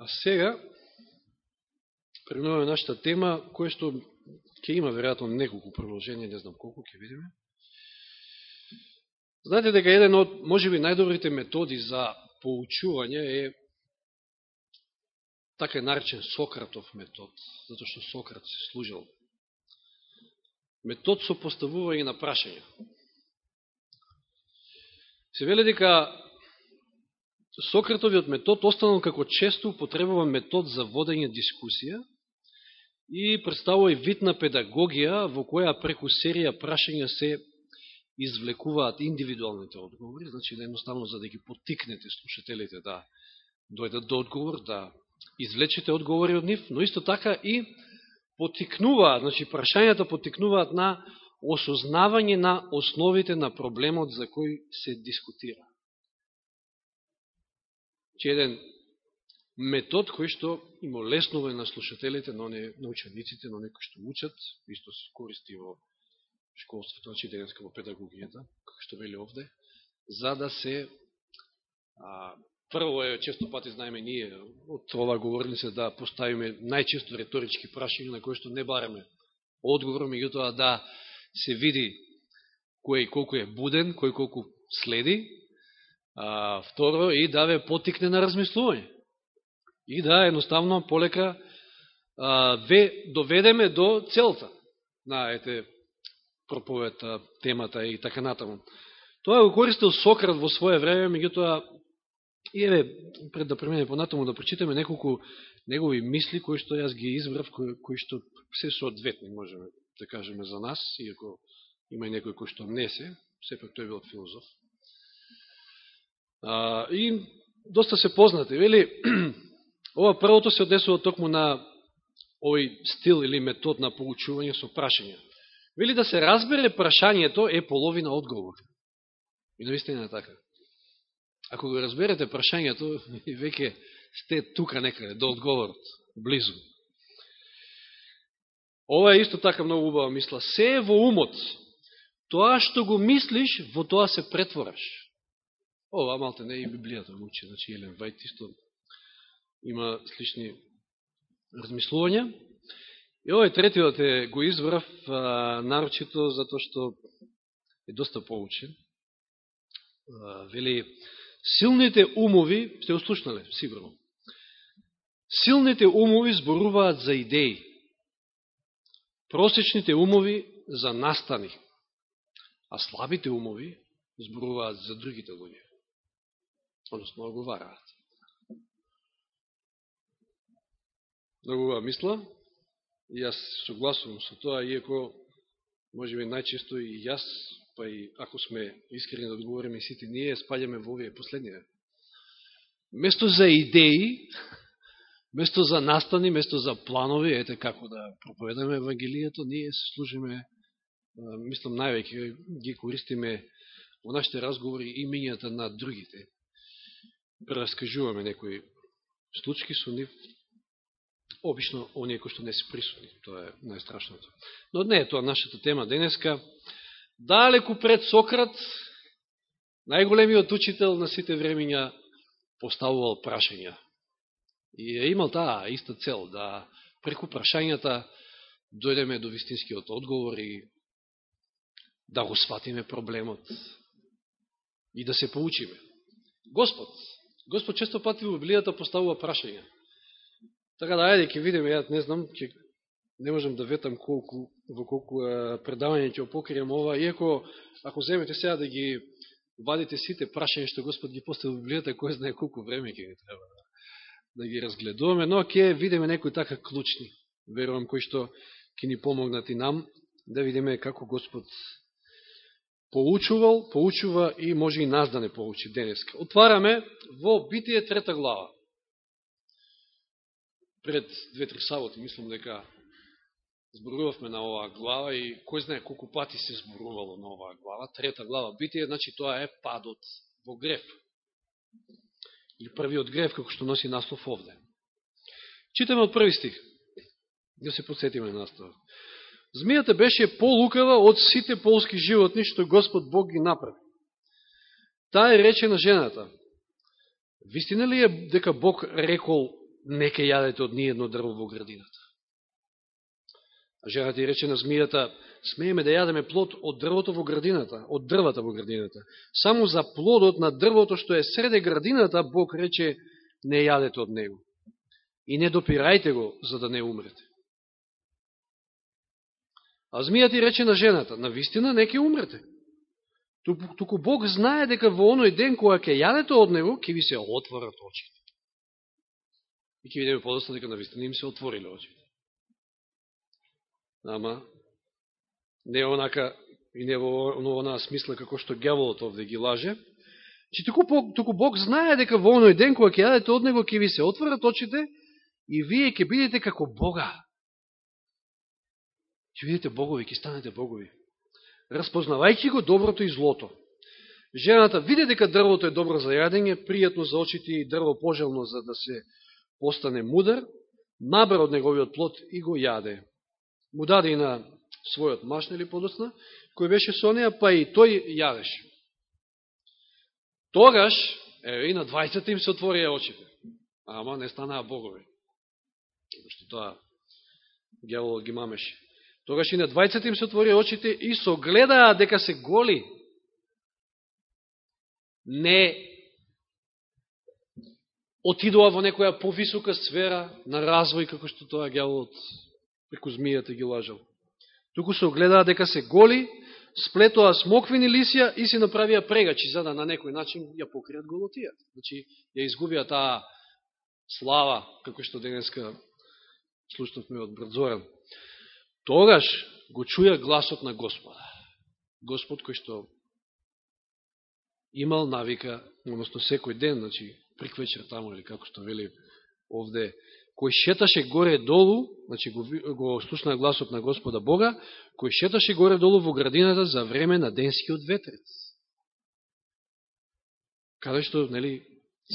А сега, преминуваме нашата тема, која што ќе има веројатно неколку продолженија, не знам колку, ќе видиме. Знаете дека еден од, може би, најдобрите методи за поучување е така е наречен Сократов метод, затоа што Сократ се служил. Метод со поставување на прашања. Се веле дека Сократовиот метод останал како често употребуван метод за водење дискусија и представува и вид на педагогија во која преку серија прашања се извлекуваат индивидуалните одговори, значи да едноставно за да ги потикнете слушателите да дојдат до одговор, да извлечете одговори од нив, но исто така и потикнуваат, значи прашањата потикнуваат на осознавање на основите на проблемот за кој се дискутира че еден метод кој што има леснува на слушателите, на, не, на учениците, на некои што учат, исто се користи во школството, значи денеска во педагогијата, како што вели овде, за да се а, прво е често пати знаеме ние од ова говорница да поставиме најчесто реторички прашања на кои што не бараме одговор, меѓутоа да се види кој колку е буден, кој колку следи, а, второ, и да ве потикне на размислување. И да, едноставно, полека а, ве доведеме до целта на ете проповета, темата и така натаму. Тоа го користил Сократ во своје време, меѓутоа, и еве, пред да преминеме понатаму, да прочитаме неколку негови мисли, кои што јас ги избрав, кои, кои што се соодветни, можеме да кажеме за нас, иако има и некој кој што не се, сепак тој бил филозоф. А, и доста се познати. Вели, ова првото се однесува токму на овој стил или метод на поучување со прашање. Вели да се разбере прашањето е половина одговор. И наистина е така. Ако го разберете прашањето, веќе сте тука некаде, до одговорот, близу. Ова е исто така многу убава мисла. Се е во умот. Тоа што го мислиш, во тоа се претвораш. Ова малте не и Библијата го учи, значи Елен Вајт исто има слични размислувања. И овој третиот е го изврав нарочито затоа што е доста поучен. А, вели, силните умови, сте услушнале, сигурно, силните умови зборуваат за идеи, просечните умови за настани, а слабите умови зборуваат за другите луѓе односно оговараат. Многу го мисла, и јас согласувам со тоа, иако може би најчесто и јас, па и ако сме искрени да одговориме сите ние, спаѓаме во овие последнија. Место за идеи, место за настани, место за планови, ете како да проповедаме Евангелијето, ние служиме, мислам највеќе ги користиме во нашите разговори имењата на другите раскажуваме некои случки со нив, обично оние кои што не се присутни. Тоа е најстрашното. Но не е тоа нашата тема денеска. Далеку пред Сократ, најголемиот учител на сите времења поставувал прашања. И е имал таа иста цел, да преку прашањата дојдеме до вистинскиот одговор и да го сватиме проблемот и да се поучиме. Господ Господ често пати во Библијата поставува прашања. Така да, ајде, ќе видиме, ја не знам, ќе не можам да ветам колку, во колку предавање ќе опокрием ова, иако, ако земете сега да ги вадите сите прашања што Господ ги постави во Библијата, кој знае колку време ќе ни треба да, да ги разгледуваме, но ќе видиме некои така клучни, верувам, кои што ќе ни помогнат и нам, да видиме како Господ поучувал, поучува и може и нас да не поучи денеска. Отвараме во Битие трета глава. Пред две-три саботи, мислам дека зборувавме на оваа глава и кој знае колку пати се зборувало на оваа глава. Трета глава Битие, значи тоа е падот во греф. Или првиот греф, како што носи наслов овде. Читаме од први стих. Да се подсетиме на наставот. Змијата беше полукава од сите полски животни што Господ Бог ги направи. Таа е рече на жената. Вистина ли е дека Бог рекол нека јадете од ниедно дрво во градината. А жената и рече на змијата, смееме да јадеме плод од дрвото во градината, од дрвата во градината. Само за плодот на дрвото што е среде градината, Бог рече, не јадете од него. И не допирајте го, за да не умрете. А змијата и рече на жената, на вистина не ке умрете. Туку Бог знае дека во оној ден која ќе јадете од него, ќе ви се отворат очите. И ќе видиме подоста дека на вистина им се отвориле очите. Ама, не онака и не во онаа смисла како што гјаволот овде ги лаже. Че туку, туку Бог знае дека во оној ден кога ќе јадете од него, ќе ви се отворат очите и вие ќе бидете како Бога. Ќе видите богови, ќе станете богови. Распознавајќи го доброто и злото. Жената виде дека дрвото е добро за јадење, пријатно за очите и дрво пожелно за да се постане мудар, набра од неговиот плод и го јаде му даде и на својот маш, нели подосна, кој беше со неја, па и тој јадеше. Тогаш, е, и на 20 им се отворија очите. Ама не станаа богови. Што тоа гјавол ги мамеше. Тогаш и на 20 им се отвори очите и согледаа дека се голи. Не отидува во некоја повисока сфера на развој, како што тоа гјавот преку змијата ги лажал. Туку се огледаа дека се голи, сплетоа смоквини лисија и се направија прегачи, за да на некој начин ја покријат голотијата. Значи, ја изгубија таа слава, како што денеска слушнавме од Бродзоран. Тогаш го чуја гласот на Господа. Господ кој што имал навика, односно секој ден, значи, приквечер таму, или како што вели овде кој шеташе горе-долу, значи го, го слушна гласот на Господа Бога, кој шеташе горе-долу во градината за време на денскиот ветрец. Каде што, нели,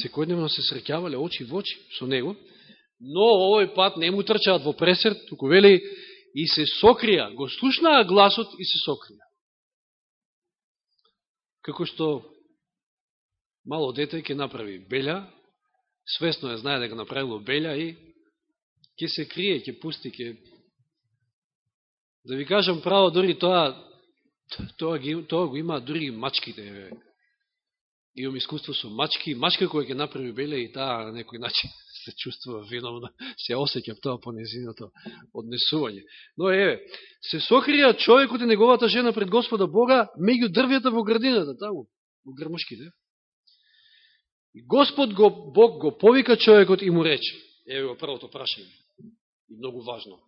секојдневно се среќавале очи во очи со него, но овој пат не му трчаат во пресер, туку вели и се сокрија, го слушнаа гласот и се сокрија. Како што мало дете ќе направи белја, свесно е знае дека направило белја и ќе се крие, ќе пусти, ќе... Да ви кажам право, дори тоа, тоа, ги, тоа го има дури мачките. Имам искуство со мачки. Мачка која ќе направи белја и таа на некој начин се чувствува виновна, се осеќам тоа по незиното однесување. Но еве, се сокрија човекот и неговата жена пред Господа Бога меѓу дрвјата во градината, таму, во грмушките. И Господ го, Бог го повика човекот и му рече, еве го првото прашање, И многу важно.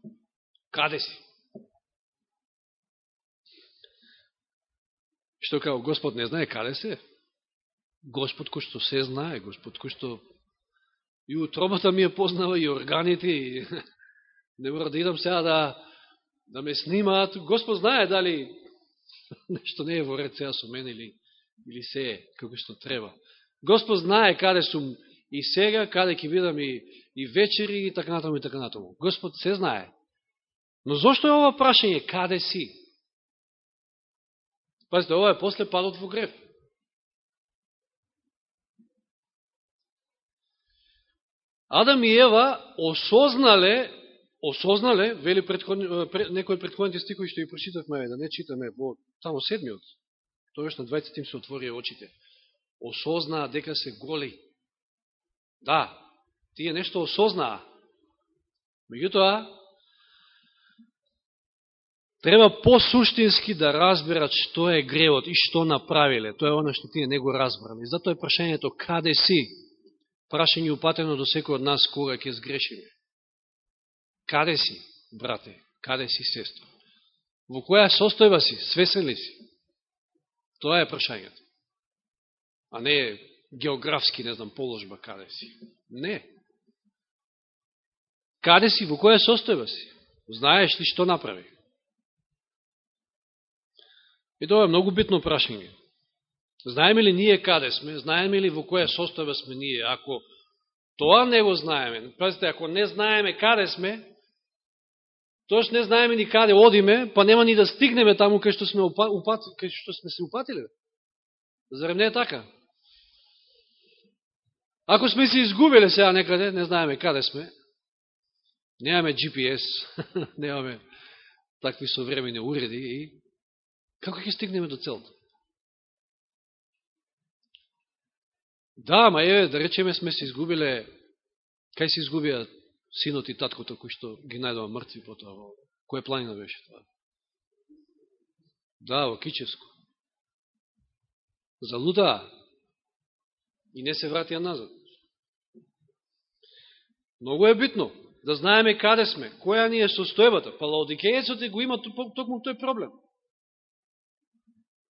Каде си? Што као Господ не знае каде се? Господ кој што се знае, Господ кој што и утробата ми е познава, и органите, и не мора да идам сега да, да ме снимаат. Господ знае дали нешто не е во ред сега со мене или, или се е, како што треба. Господ знае каде сум и сега, каде ќе видам и, и вечери и така натаму и така натаму. Господ се знае. Но зошто е ова прашање? Каде си? Пазите, ова е после падот во греф. Адам и Ева осознале, осознале, вели предходни, пред, некои предходните стикови што ги прочитавме, да не читаме, во само седмиот, тојаш на 20 им се отворија очите, осознаа дека се голи Да, тие нешто осознаа. Меѓутоа, треба посуштински да разберат што е гревот и што направиле. Тоа е оно што тие не го разбрали. Затоа е прашањето каде си? Прашање упатено до секој од нас кога ќе сгрешиме. Каде си, брате? Каде си, сестро? Во која состојба си? Свесен ли си? Тоа е прашањето. А не географски, не знам, положба каде си. Не. Каде си, во која состојба си? Знаеш ли што направи? И тоа е многу битно прашање. Знаеме ли ние каде сме? Знаеме ли во која состојба сме ние? Ако тоа не го знаеме, пазите, ако не знаеме каде сме, тоаш не знаеме ни каде одиме, па нема ни да стигнеме таму кај што сме, упат, кај што сме се упатиле. Зарем не е така? Ако сме се изгубили сега некаде, не знаеме каде сме, немаме GPS, немаме такви современи уреди и како ќе стигнеме до целта? Да, ама еве, да речеме сме се изгубиле, кај се изгубија синот и таткото кои што ги најдува мртви по тоа, која планина беше тоа? Да, во Кичевско. Залуда и не се вратија назад. Многу е битно да знаеме каде сме, која ни е состојбата. Па Лаодикејецот го има токму тој проблем.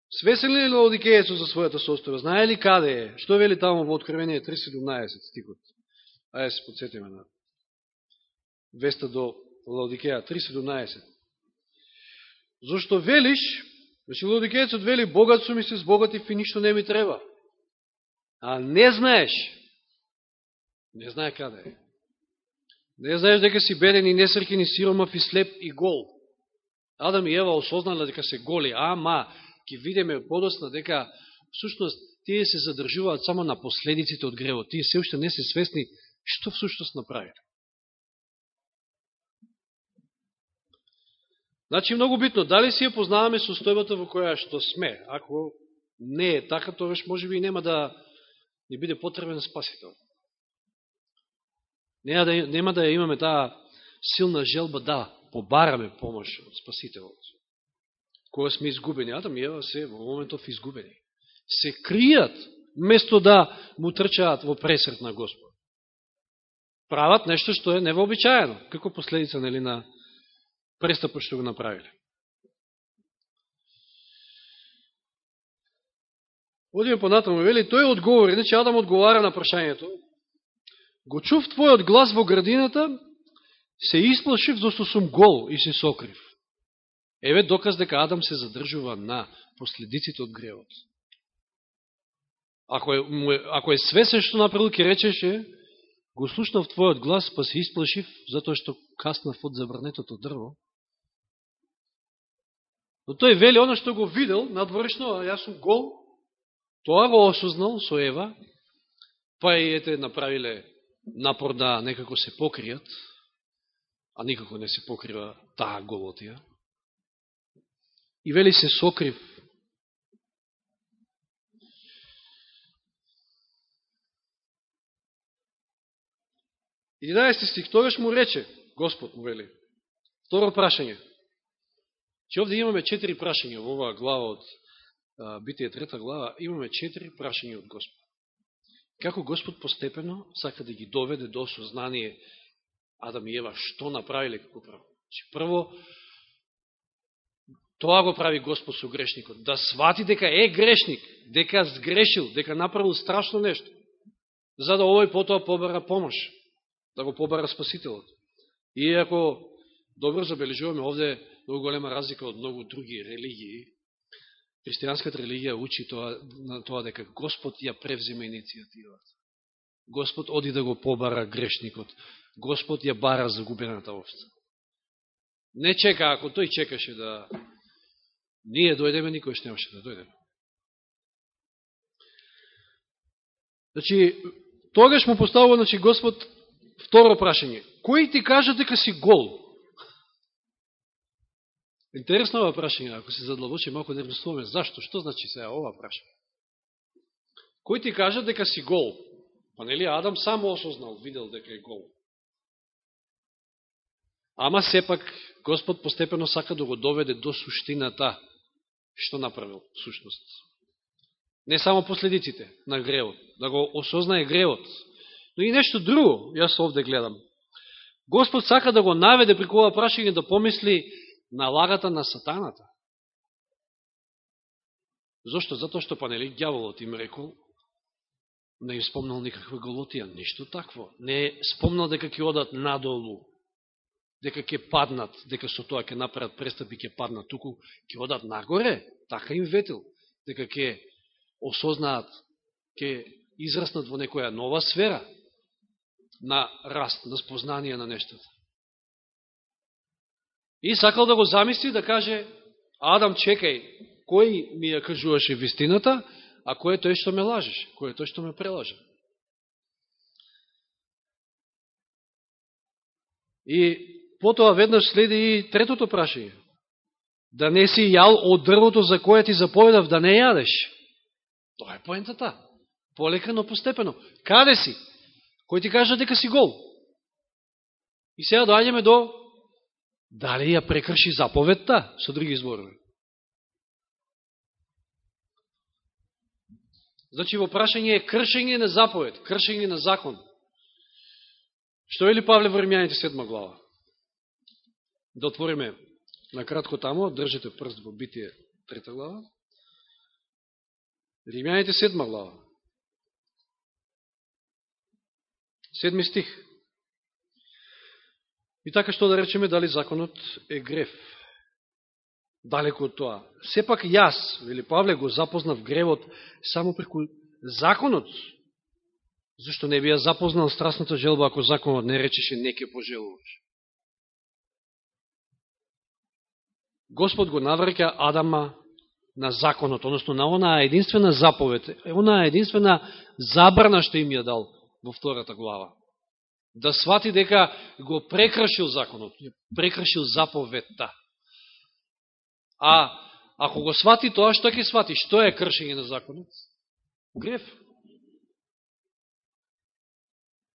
Свесен ли Лаодикејецот за својата состојба? Знае ли каде е? Што вели таму во Откровение 3.17 стикот? Ајде да се подсетиме на веста до Лаодикеја 3.17. Зошто велиш, значи Лаодикејецот вели, богат сум и се сбогатив и ништо не ми треба. А не знаеш, не знае каде е. Не знаеш дека си беден и несркен и сиромав и слеп и гол. Адам и Ева осознале дека се голи, ама ќе видиме подосна дека всушност тие се задржуваат само на последиците од гревот. Тие се уште не се свесни што всушност направиле. Значи, многу битно, дали си ја познаваме состојбата во која што сме? Ако не е така, тогаш може би нема да ни биде потребен спасител. Нема да, нема да имаме таа силна желба да побараме помош од Спасителот. Кога сме изгубени, Адам и Ева се во моментов изгубени. Се кријат, место да му трчаат во пресрет на Господ. Прават нешто што е невообичаено, како последица нели, на престапот што го направиле. Одиме понатаму, вели, тој одговори, значи Адам одговара на прашањето, Го чув твојот глас во градината, се исплашив зашто сум гол и се сокрив. Еве доказ дека Адам се задржува на последиците од гревот. Ако е, ако е свесен што направил, ке речеше, го слушнав твојот глас, па се исплашив, затоа што каснав од забрнетото дрво. Но тој вели оно што го видел надворешно, а јас сум гол, тоа го осознал со Ева, па и ете направиле напор да некако се покријат, а никако не се покрива таа голотија. И вели се сокрив. Единаести стих, тогаш му рече, Господ му вели, второ прашање. Че овде имаме четири прашања во оваа глава од Битие трета глава, имаме четири прашања од Господ како Господ постепено сака да ги доведе до сознание Адам и Ева што направиле како значи, прво. Че прво, тоа го прави Господ со грешникот, да свати дека е грешник, дека сгрешил, дека направил страшно нешто, за да овој потоа побара помош, да го побара Спасителот. И добро забележуваме овде многу голема разлика од многу други религии, Христијанската религија учи тоа, на тоа дека Господ ја превзима иницијативата. Господ оди да го побара грешникот. Господ ја бара загубената овца. Не чека, ако тој чекаше да ние дојдеме, никој ще немаше да дојдеме. Значи, тогаш му поставува значи, Господ второ прашање. Кој ти кажа дека си гол? Интересно ова прашање, ако се задлабочи малко да размислуваме, зашто, што значи сега ова прашање? Кој ти кажа дека си гол? Па нели Адам само осознал, видел дека е гол. Ама сепак Господ постепено сака да го доведе до суштината што направил сушност. Не само последиците на греот, да го осознае греот, но и нешто друго, јас овде гледам. Господ сака да го наведе при кога прашање да помисли на лагата на сатаната. Зошто? Затоа што па нели гјаволот им рекол, не им спомнал никаква голотија, ништо такво. Не спомнал дека ќе одат надолу, дека ќе паднат, дека со тоа ќе направат престапи, ќе паднат, туку ќе одат нагоре, така им ветил, дека ќе осознаат, ќе израснат во некоја нова сфера на раст, на спознание на нештата. И сакал да го замисли, да каже, Адам, чекај, кој ми ја кажуваше вистината, а кој е тој што ме лажеш, кој е тој што ме прелажа. И потоа веднаш следи и третото прашање. Да не си јал од дрвото за кое ти заповедав да не јадеш. Тоа е поентата. Полека, но постепено. Каде си? Кој ти кажа дека си гол? И сега доаѓаме до дали ја прекрши заповедта, со други зборови. Значи, во прашање е кршење на заповед, кршење на закон. Што е ли Павле во Римјаните 7 глава? Да отвориме на кратко тамо, држите прст во Битие трета глава. Римјаните седма глава. Седми стих. И така што да речеме, дали законот е греф? Далеко од тоа. Сепак јас, вели Павле, го запознав гревот само преку законот. Зашто не би ја запознал страстната желба ако законот не речеше не ке пожелуваш? Господ го наврека Адама на законот, односно на онаа единствена заповед, онаа единствена забрана што им ја дал во втората глава. Да свати дека го прекрашил законот, прекрашил заповедта. А ако го свати тоа, што ќе свати? Што е кршење на законот? Греф.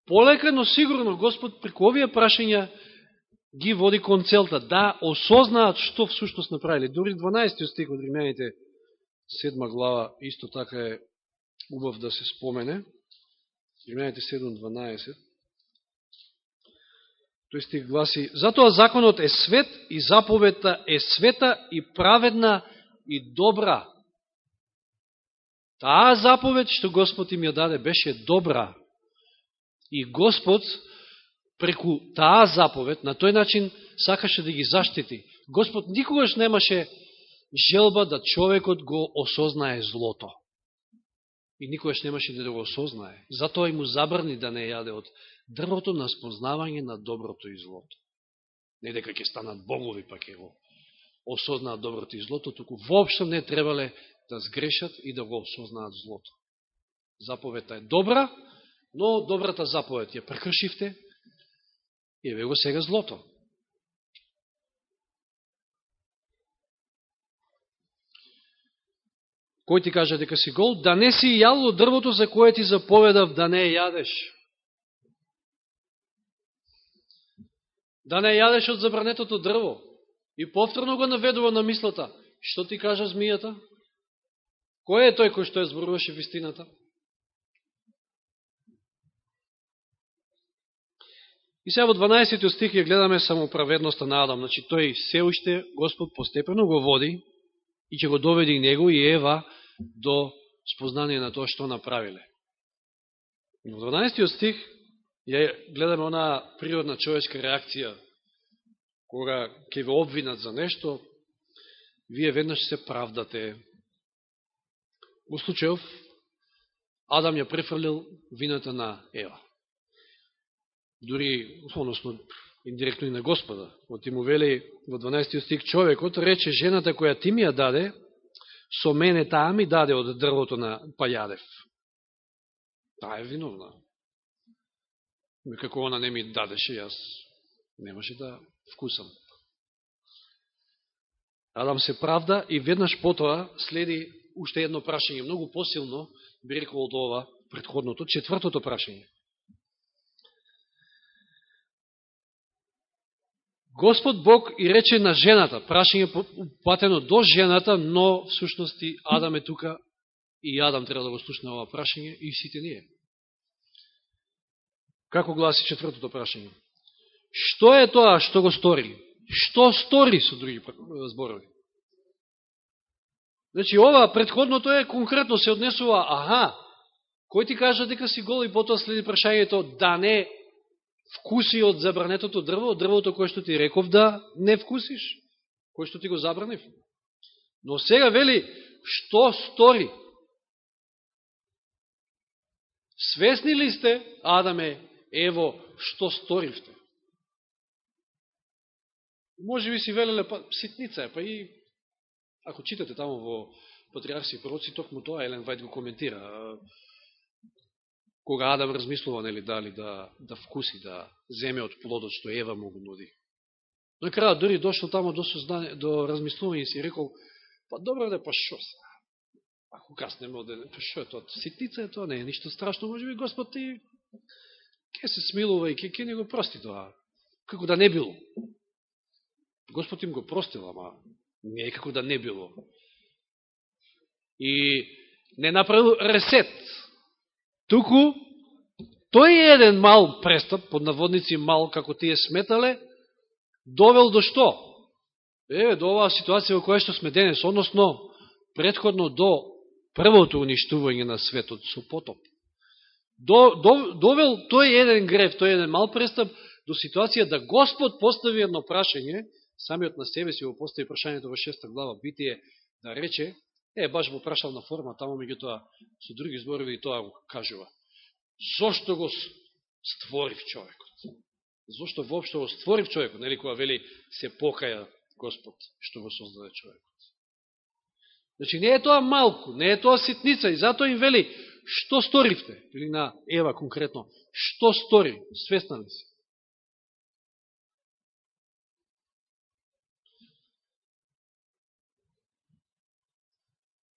Полека, но сигурно Господ преку овие прашања ги води кон целта, да осознаат што всушност направили. Дори 12 стих од Римјаните, 7 глава, исто така е убав да се спомене. Римјаните 7.12. Тој стих гласи, затоа законот е свет и заповедта е света и праведна и добра. Таа заповед што Господ им ја даде беше добра. И Господ преку таа заповед на тој начин сакаше да ги заштити. Господ никогаш немаше желба да човекот го осознае злото. И никогаш немаше да го осознае. Затоа и му забрани да не јаде од дрвото на спознавање на доброто и злото. Не дека ќе станат богови, па ќе го осознаат доброто и злото, туку воопшто не требале да сгрешат и да го осознаат злото. Заповедта е добра, но добрата заповед ја прекршивте и еве го сега злото. Кој ти кажа дека си гол? Да не си јало дрвото за кое ти заповедав да не јадеш. да не јадеш од забранетото дрво. И повторно го наведува на мислата. Што ти кажа змијата? Кој е тој кој што ја зборуваше вистината? И сега во 12 стих ја гледаме самоправедноста на Адам. Значи тој се уште Господ постепено го води и ќе го доведи него и Ева до спознание на тоа што направиле. Во 12 стих ја гледаме она природна човечка реакција, кога ќе ве обвинат за нешто, вие веднаш се правдате. У случајов, Адам ја префрлил вината на Ева. Дури, односно, индиректно и на Господа. Оти му вели во 12 стих, човекот рече, жената која ти ми ја даде, со мене таа ми даде од дрвото на пајадев. Таа е виновна како она не ми дадеше, јас немаше да вкусам. Адам се правда и веднаш потоа следи уште едно прашање, многу посилно, би рекол од ова, предходното, четвртото прашање. Господ Бог и рече на жената, прашање упатено до жената, но всушности Адам е тука и Адам треба да го слушне ова прашање и сите ние. Како гласи четвртото прашање? Што е тоа што го стори? Што стори со други зборови? Значи, ова предходното е конкретно се однесува, аха, кој ти кажа дека си гол и потоа следи прашањето да не вкуси од забранетото дрво, од дрвото кое што ти реков да не вкусиш, кое што ти го забранив. Но сега вели, што стори? Свесни ли сте, Адаме ево, што сторивте. Може би си велеле, па, ситница е, па и, ако читате тамо во Патриарси и пророци, токму тоа Елен Вајд го коментира кога Адам размислува, нели, дали да, да вкуси, да земе од плодот што Ева му го нуди. На крај дури дошол тамо до, сознание, до размислување и си рекол, па добро да па што се? Па ако каснеме од па што е тоа? Ситница е тоа, не е ништо страшно, може би Господ ти ке се смилува и ке, ке не го прости тоа. Како да не било. Господ им го простил, ама не е како да не било. И не направил ресет. Туку, тој е еден мал престап, под наводници мал, како тие сметале, довел до што? Еве, до оваа ситуација во која што сме денес, односно, предходно до првото уништување на светот со потоп. До, до, довел тој еден греф, тој еден мал престап, до ситуација да Господ постави едно прашање, самиот на себе си го постави прашањето во шеста глава, битие, да рече, е, баш го прашал на форма, тамо тоа со други зборови и тоа го кажува. Зошто го створив човекот? Зошто воопшто го створив човекот? Нели кога вели се покаја Господ што го создаде човекот? Значи не е тоа малку, не е тоа ситница и затоа им вели што сторивте? Или на Ева конкретно, што стори? Свесна ли си?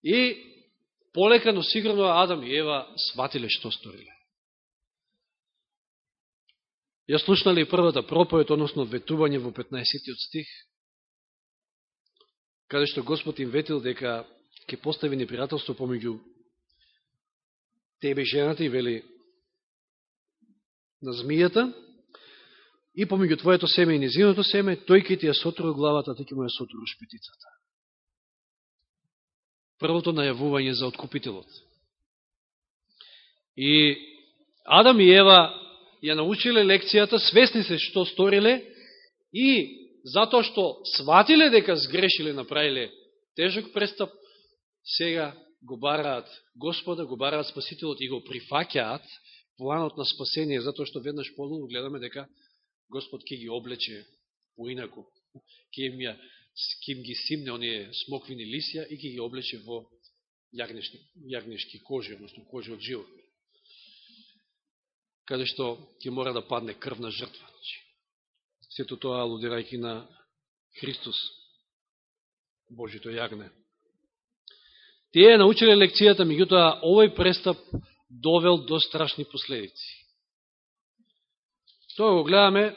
И полека, но сигурно Адам и Ева сватиле што сториле. Ја слушнале и првата проповед, односно ветување во 15 стих, каде што Господ им ветил дека ќе постави непријателство помеѓу тебе и жената и вели на змијата и помеѓу твоето семе и низиното семе, тој ќе ти ја сотрува главата, а ти ќе му ја сотруваш петицата првото најавување за откупителот. И Адам и Ева ја научиле лекцијата, свесни се што сториле и затоа што сватиле дека сгрешиле, направиле тежок престап, сега го бараат Господа, го бараат Спасителот и го прифакјаат планот на спасение, затоа што веднаш полу гледаме дека Господ ќе ги облече поинаку, ќе им ја ким ги симне оние смоквини лисија и ќе ги облече во јагнешки, јагнешки кожи, односно кожи од живот. Каде што ќе мора да падне крвна жртва. Значи. Сето тоа алудирајќи на Христос, Божито јагне. Тие научиле лекцијата, меѓутоа овој престап довел до страшни последици. Тоа го гледаме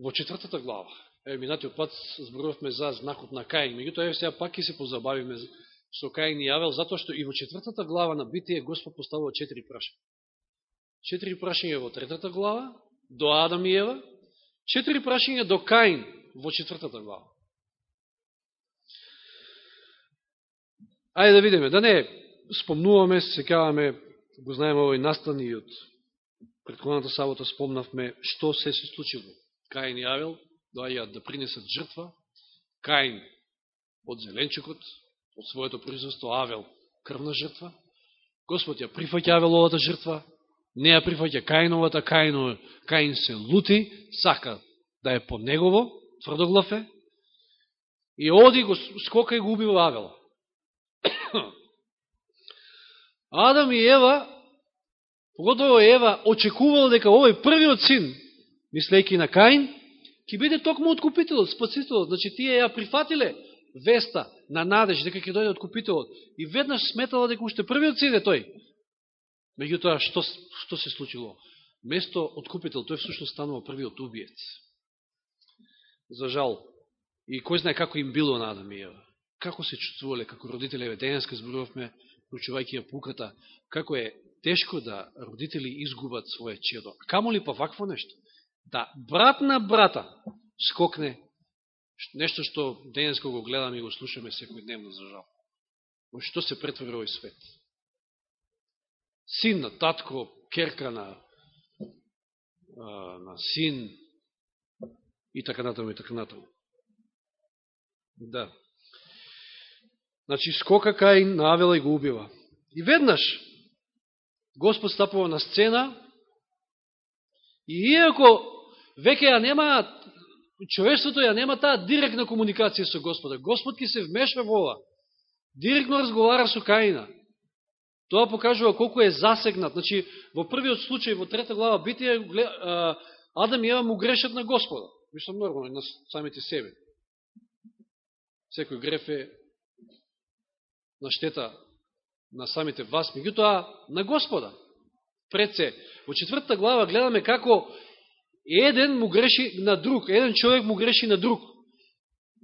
Во четвртата глава, е, минатиот пат зборувавме за знакот на Каин, меѓутоа еве сега пак ќе се позабавиме со Каин и Јавел, затоа што и во четвртата глава на Битие Господ поставува четири прашања. Четири прашања во третата глава, до Адам и Ева, четири прашања до Каин во четвртата глава. Ајде да видиме, да не спомнуваме, секаваме, го знаеме овој настан и од предходната сабота спомнавме што се се случило Каин и Авел доаѓаат да принесат жртва. Каин од зеленчукот, од своето производство, Авел крвна жртва. Господ ја прифаќа Авеловата жртва, не ја прифаќа Каиновата, Каин, Каин се лути, сака да е по негово, тврдоглав е, и оди го скока и го убива Авела. Адам и Ева, погодово Ева, очекувал дека овој првиот син мислејќи на Каин, ќе биде токму откупителот, спасителот. Значи, тие ја прифатиле веста на надеж дека ќе дојде откупителот. И веднаш сметала дека уште првиот сиде тој. Меѓутоа, што, што се случило? Место откупител, тој всушност станува првиот убиец. За жал. И кој знае како им било на Адам и Ева. Како се чувствувале како родители, денеска зборувавме, учувајќи ја пуката, како е тешко да родители изгубат своје чедо. Камо ли па вакво нешто? Да брат на брата скокне нешто што денеска го гледаме и го слушаме секојдневно за жал. Во што се претвори овој свет? Син на татко, керка на, на син и така натаму и така натаму. Да. Значи, скока кај на Авела и го убива. И веднаш Господ стапува на сцена И иако веќе ја нема, човештвото ја нема таа директна комуникација со Господа, Господ ќе се вмешва во ова. Директно разговара со Каина. Тоа покажува колку е засегнат. Значи, во првиот случај, во трета глава Битија, Адам и Ева му грешат на Господа. Мислам нормално, на самите себе. Секој греф е на штета на самите вас, меѓутоа на Господа. Пред се. Во четвртата глава гледаме како еден му греши на друг, еден човек му греши на друг.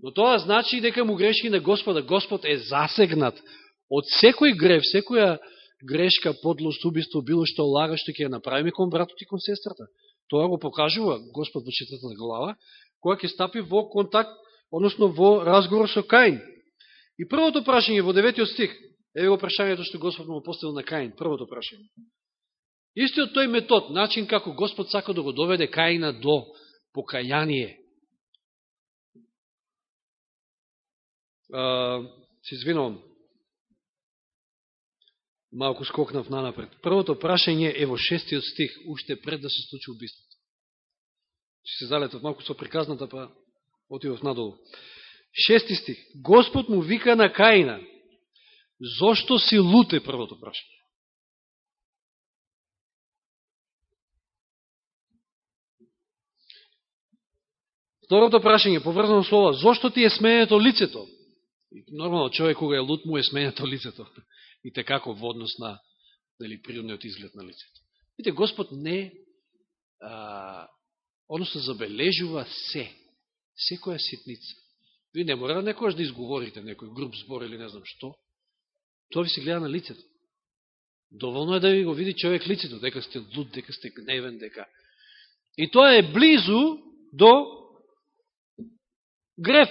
Но тоа значи дека му греши на Господа. Господ е засегнат од секој грев, секоја грешка, подлост, убиство, било што лага што ќе ја направиме кон братот и кон сестрата. Тоа го покажува Господ во четвртата глава, која ќе стапи во контакт, односно во разговор со Каин. И првото прашање во деветиот стих, еве го прашањето што Господ му поставил на Каин, првото прашање. Истиот тој метод, начин како Господ сака да го доведе Каина до покаяние. се извинувам, малку скокнав нанапред. Првото прашање е во шестиот стих, уште пред да се случи убиството. Че се залетав малку со приказната, па отивав надолу. Шести стих. Господ му вика на Каина, зошто си луте првото прашање? Второто прашање, поврзано слова, зошто ти е сменето лицето? Нормално, човек кога е лут му е сменето лицето и те како во однос на дали, природниот изглед на лицето. Видите, Господ не, а, односно забележува се, секоја ситница. Ви не мора да некојаш да изговорите некој груп збор или не знам што. Тоа ви се гледа на лицето. Доволно е да ви го види човек лицето, дека сте луд, дека сте гневен, дека... И тоа е близу до греф.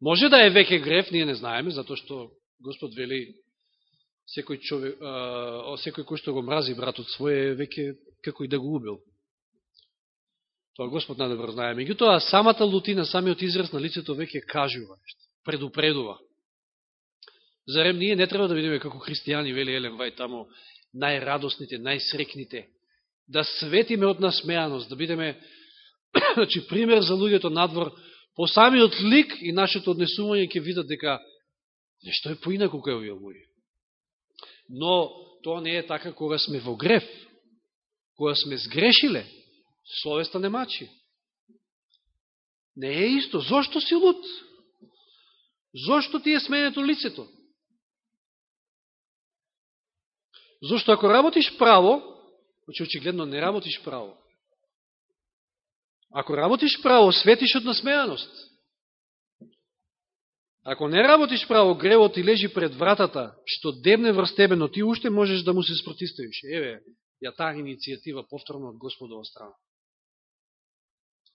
Може да е веќе греф, ние не знаеме, затоа што Господ вели секој, човек, а, секој кој што го мрази братот свој е веќе како и да го убил. Тоа Господ најдобро знае. Меѓутоа, самата лутина, самиот израз на лицето веќе кажува нешто, предупредува. Зарем ние не треба да видиме како христијани, вели Елен Вај, тамо најрадосните, најсрекните, да светиме од насмеаност, да бидеме значи, пример за луѓето надвор, по самиот лик и нашето однесување ќе видат дека нешто е поинако кај овие луѓе. Но тоа не е така кога сме во греф, кога сме сгрешиле, совеста не мачи. Не е исто. Зошто си луд? Зошто ти е сменето лицето? Зошто ако работиш право, значи очигледно не работиш право. Ако работиш право, светиш од насмеаност. Ако не работиш право, гревот ти лежи пред вратата, што дебне врз тебе, но ти уште можеш да му се спротиставиш. Еве, ја таа иницијатива повторно од Господова страна.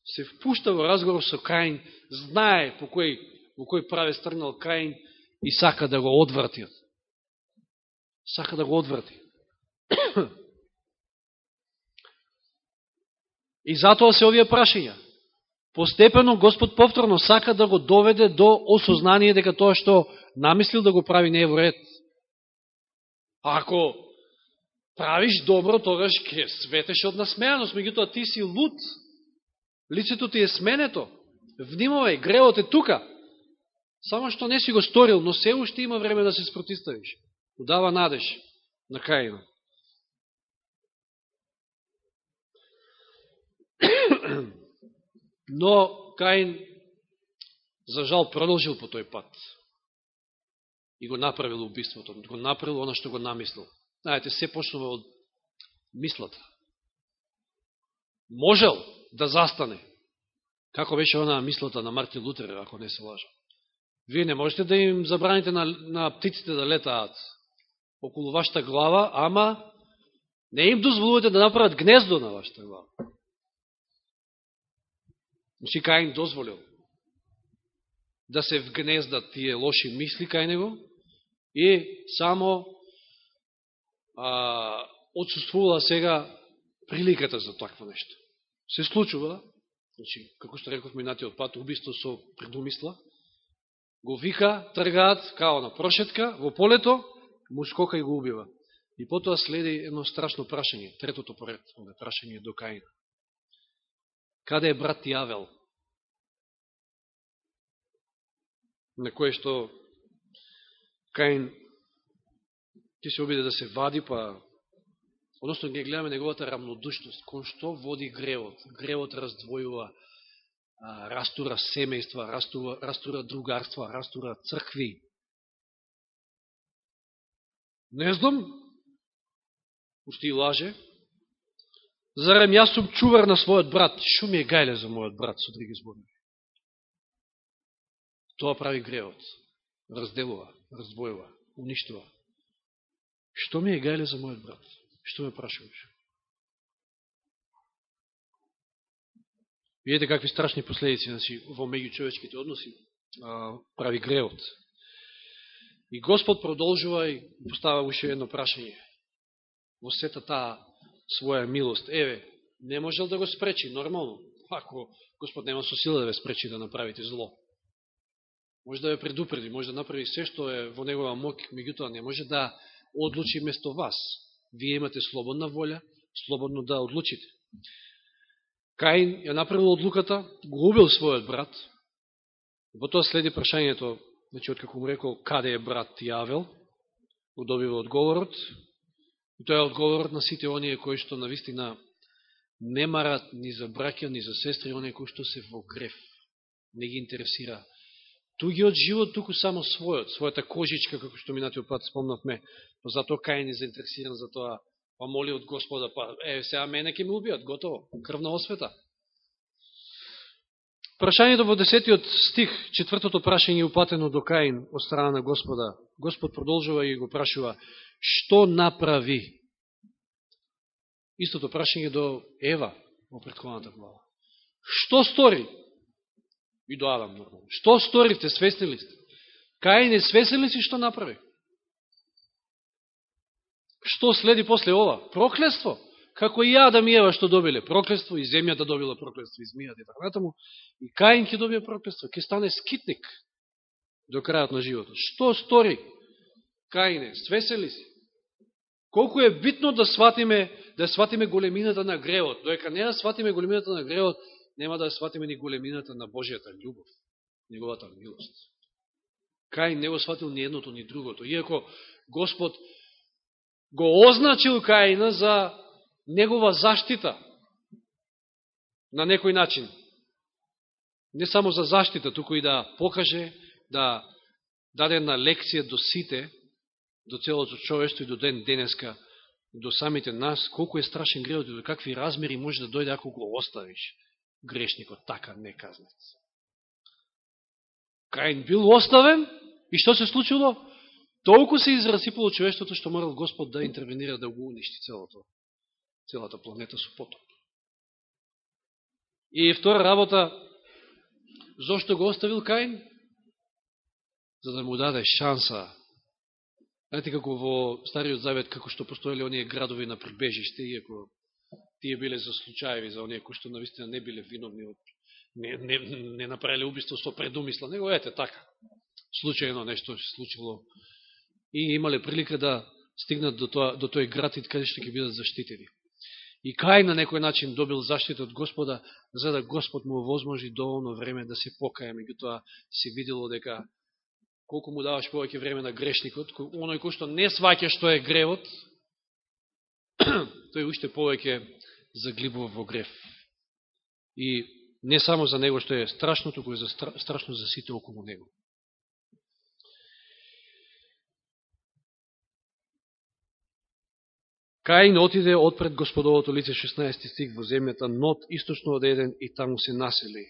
Се впушта во разговор со Каин, знае по кој, во кој праве стрнал Каин и сака да го одврати. Сака да го одврати. И затоа се овие прашања постепено Господ повторно сака да го доведе до осознание дека тоа што намислил да го прави не е во ред. Ако правиш добро, тогаш ќе светеш од насмеаност, меѓутоа ти си луд, лицето ти е сменето, внимавај, гревот е тука, само што не си го сторил, но се уште има време да се спротиставиш. Удава надеж на Каина. Но Каин, за жал, продолжил по тој пат. И го направил убиството. Го направил оно што го намислил. Знаете, се почнува од мислата. Можел да застане. Како беше она мислата на Мартин Лутер, ако не се лажа. Вие не можете да им забраните на, на птиците да летаат околу вашата глава, ама не им дозволувате да направат гнездо на вашата глава. Значи, Каин дозволил да се вгнездат тие лоши мисли кај него и само а, отсутствувала сега приликата за такво нешто. Се случува, значи, како што реков минатиот пат, убисто со предумисла, го вика, тргаат, као на прошетка, во полето, му скока и го убива. И потоа следи едно страшно прашање, третото поред, прашање до Каина. Каде е брат Јавел? На кое што Каин ќе се обиде да се вади, па односно ќе гледаме неговата рамнодушност, кон што води гревот. Гревот раздвојува, растура семејства, растура, растура другарства, растура цркви. Не знам, уште и лаже, зарем јас сум чувар на својот брат, шо е гајле за мојот брат, со други збори. Тоа прави греот. Разделува, раздвојува, уништува. Што ми е гајле за мојот брат? Што ме прашуваш? Видете какви страшни последици значи, во меѓучовечките односи а, прави греот. И Господ продолжува и постава уште едно прашање. Во сета таа своја милост. Еве, не можел да го спречи, нормално. Ако Господ нема со сила да ве спречи да направите зло. Може да ве предупреди, може да направи се што е во негова мок, меѓутоа не може да одлучи место вас. Вие имате слободна волја, слободно да одлучите. Каин ја направил одлуката, го убил својот брат. Во тоа следи прашањето, значи, откако му рекол, каде е брат Јавел, го добива одговорот. И тоа е одговорот на сите оние кои што навистина не марат ни за браќа, ни за сестри, оние кои што се во греф. Не ги интересира тугиот живот, туку само својот, својата кожичка, како што минатиот пат спомнавме, па но затоа Каин е заинтересиран за тоа, па моли од Господа, па е, сега мене ќе ме убијат, готово, крвна освета. Прашањето во десетиот стих, четвртото прашање упатено до Каин од страна на Господа. Господ продолжува и го прашува, што направи? Истото прашање до Ева во предходната глава. Што стори? И до Адам нормално. Што сторивте, свесни ли сте? Кај не свесен ли си што направи? Што следи после ова? Проклество. Како и Адам и Ева што добиле проклество, и земјата добила проклество, и змијата и така натаму, и Каин ќе добие проклество, ќе стане скитник до крајот на животот. Што стори Каине? Свесен ли си? Колку е битно да сватиме, да сватиме големината на греот, доека не да сватиме големината на греот, нема да сватиме ни големината на Божијата љубов, неговата милост. Кај не го сватил ни едното, ни другото. Иако Господ го означил Каина за негова заштита на некој начин. Не само за заштита, туку и да покаже, да даде една лекција до сите, до целото човештво и до ден денеска, до самите нас, колку е страшен греот и до какви размери може да дојде ако го оставиш грешникот така не казнец. Каин бил оставен и што се случило? Толку се израсипало човештото што морал Господ да интервенира да го уништи целото, целата планета со потоп. И втора работа, зошто го оставил Каин? За да му даде шанса. Знаете како во Стариот Завет, како што постоели оние градови на прибежиште, иако тие биле за случаеви, за оние кои што навистина не биле виновни од не, не, не направиле убиство со предумисла, него ете така. Случајно нешто се случило и имале прилика да стигнат до, тоа, до тој град и каде што ќе бидат заштитени. И кај на некој начин добил заштита од Господа, за да Господ му возможи доволно време да се покаја, меѓутоа се видело дека колку му даваш повеќе време на грешникот, оној кој што не сваќа што е гревот, тој уште повеќе заглибува во греф. И не само за него што е страшно, туку е за страшно за сите околу него. Каин отиде отпред Господовото лице 16 стих во земјата нот источно од Еден и таму се насели.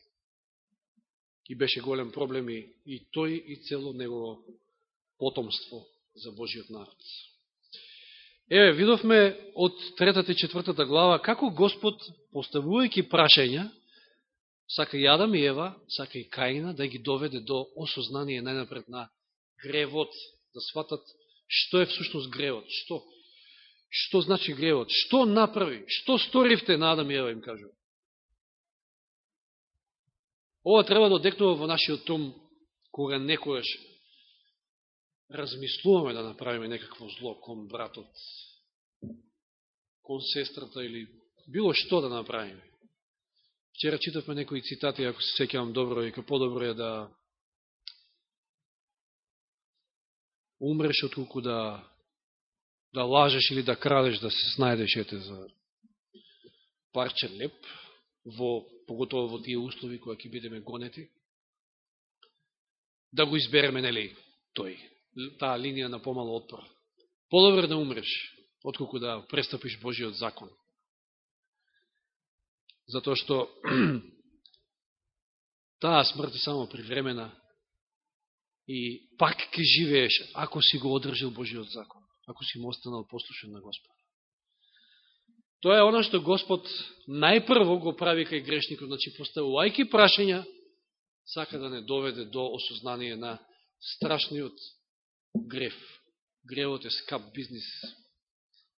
И беше голем проблем и тој и цело негово потомство за Божиот народ. Еве, видовме од третата и четвртата глава како Господ, поставувајќи прашања, сака и Адам и Ева, сака и Каина, да ги доведе до осознание најнапред на гревот, да сватат што е всушност гревот, што, што значи гревот, што направи, што сторивте на Адам и Ева, им кажува. Ова треба да одекнува во нашиот том, кога некојаш размислуваме да направиме некакво зло кон братот, кон сестрата или било што да направиме. Вчера читавме некои цитати, ако се секјам добро, и по-добро е да умреш отколку да да лажеш или да крадеш, да се снајдеш ете за парче леп, во, поготово во тие услови кои ќе бидеме гонети, да го избереме, нели, тој, таа линија на помало отпор. Подобро да умреш, отколку да престапиш Божиот закон. Затоа што таа смрт е само привремена и пак ке живееш ако си го одржил Божиот закон, ако си му останал послушен на Господ. Тоа е оно што Господ најпрво го прави кај грешникот, значи поставувајки прашања, сака да не доведе до осознание на страшниот Грев, Гревот е скап бизнис,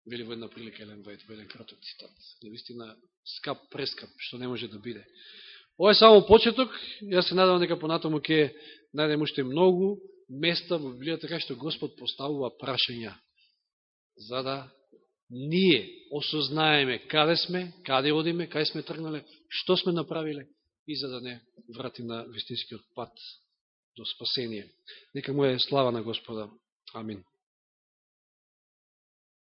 вели во една прилика Елен Вајд, во еден краток цитат. Навистина, скап, прескап, што не може да биде. Ова е само почеток, јас се надавам дека понатаму ќе најдем уште многу места во Библијата така што Господ поставува прашања, за да ние осознаеме каде сме, каде одиме, каде сме тргнале, што сме направиле и за да не врати на вистинскиот пат до спасение. Нека му е слава на Господа. Амин.